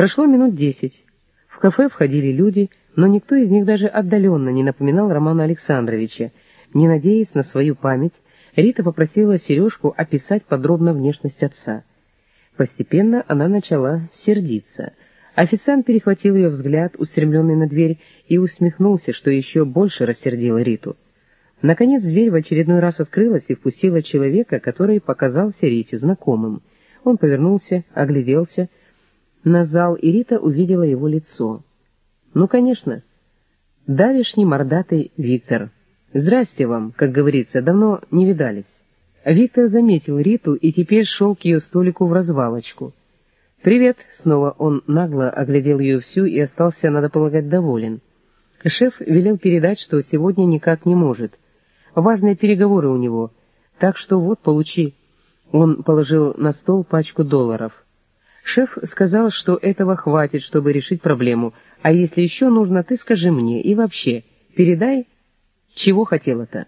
Прошло минут десять. В кафе входили люди, но никто из них даже отдаленно не напоминал Романа Александровича. Не надеясь на свою память, Рита попросила Сережку описать подробно внешность отца. Постепенно она начала сердиться. Официант перехватил ее взгляд, устремленный на дверь, и усмехнулся, что еще больше рассердило Риту. Наконец дверь в очередной раз открылась и впустила человека, который показался Рите знакомым. Он повернулся, огляделся на зал, и Рита увидела его лицо. Ну, конечно, давишний мордатый Виктор. «Здрасте вам», как говорится, давно не видались. Виктор заметил Риту и теперь шел к ее столику в развалочку. «Привет!» — снова он нагло оглядел ее всю и остался, надо полагать, доволен. Шеф велел передать, что сегодня никак не может. Важные переговоры у него, так что вот, получи. Он положил на стол пачку долларов. Шеф сказал, что этого хватит, чтобы решить проблему, а если еще нужно, ты скажи мне, и вообще, передай, чего хотела-то.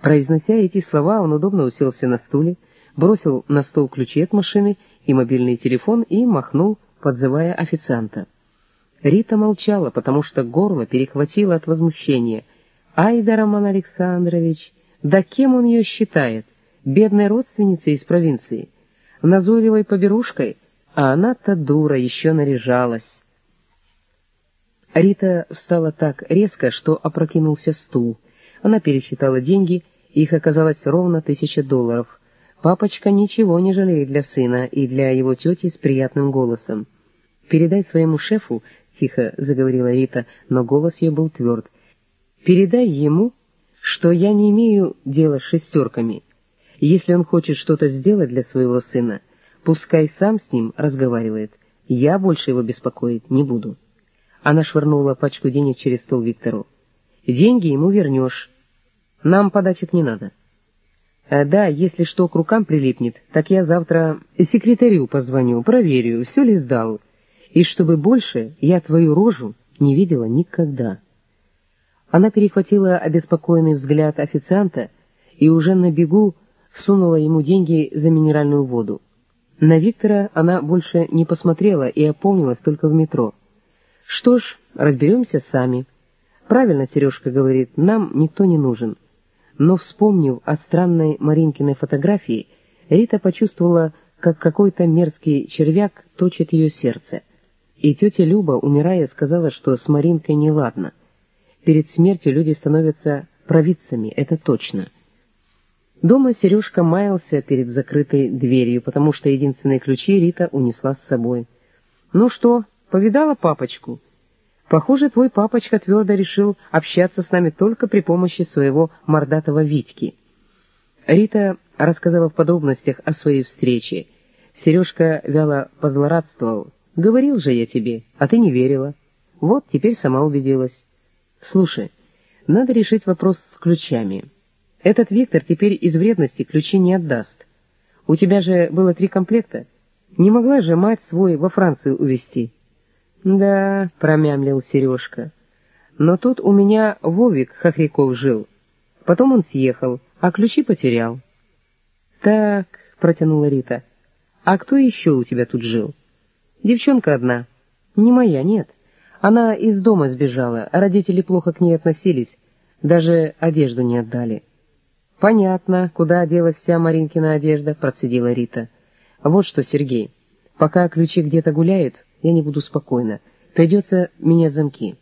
Произнося эти слова, он удобно уселся на стуле, бросил на стол ключи от машины и мобильный телефон и махнул, подзывая официанта. Рита молчала, потому что горло перехватило от возмущения. «Ай да, Роман Александрович! Да кем он ее считает? Бедной родственницей из провинции? Назойливой поберушкой? А она-то дура, еще наряжалась!» Рита встала так резко, что опрокинулся стул. Она пересчитала деньги, их оказалось ровно тысяча долларов. Папочка ничего не жалеет для сына и для его тети с приятным голосом. «Передай своему шефу», — тихо заговорила Рита, но голос ее был тверд, «передай ему, что я не имею дела с шестерками. Если он хочет что-то сделать для своего сына, пускай сам с ним разговаривает. Я больше его беспокоить не буду». Она швырнула пачку денег через стол Виктору. «Деньги ему вернешь. Нам подачек не надо». А «Да, если что к рукам прилипнет, так я завтра секретарю позвоню, проверю, все ли сдал. И чтобы больше я твою рожу не видела никогда». Она перехватила обеспокоенный взгляд официанта и уже на бегу сунула ему деньги за минеральную воду. На Виктора она больше не посмотрела и опомнилась только в метро. Что ж, разберемся сами. Правильно Сережка говорит, нам никто не нужен. Но, вспомнив о странной Маринкиной фотографии, Рита почувствовала, как какой-то мерзкий червяк точит ее сердце. И тетя Люба, умирая, сказала, что с Маринкой неладно. Перед смертью люди становятся провидцами, это точно. Дома Сережка маялся перед закрытой дверью, потому что единственные ключи Рита унесла с собой. «Ну что, Повидала папочку? Похоже, твой папочка твердо решил общаться с нами только при помощи своего мордатого Витьки. Рита рассказала в подробностях о своей встрече. Сережка вяло позлорадствовал. «Говорил же я тебе, а ты не верила. Вот, теперь сама убедилась. Слушай, надо решить вопрос с ключами. Этот Виктор теперь из вредности ключи не отдаст. У тебя же было три комплекта. Не могла же мать свой во Францию увезти?» «Да», — промямлил Сережка. «Но тут у меня Вовик Хохряков жил. Потом он съехал, а ключи потерял». «Так», — протянула Рита, — «а кто еще у тебя тут жил?» «Девчонка одна. Не моя, нет. Она из дома сбежала, родители плохо к ней относились, даже одежду не отдали». «Понятно, куда делась вся Маринкина одежда», — процедила Рита. «Вот что, Сергей, пока ключи где-то гуляют, я не буду спокойна. Придется менять замки.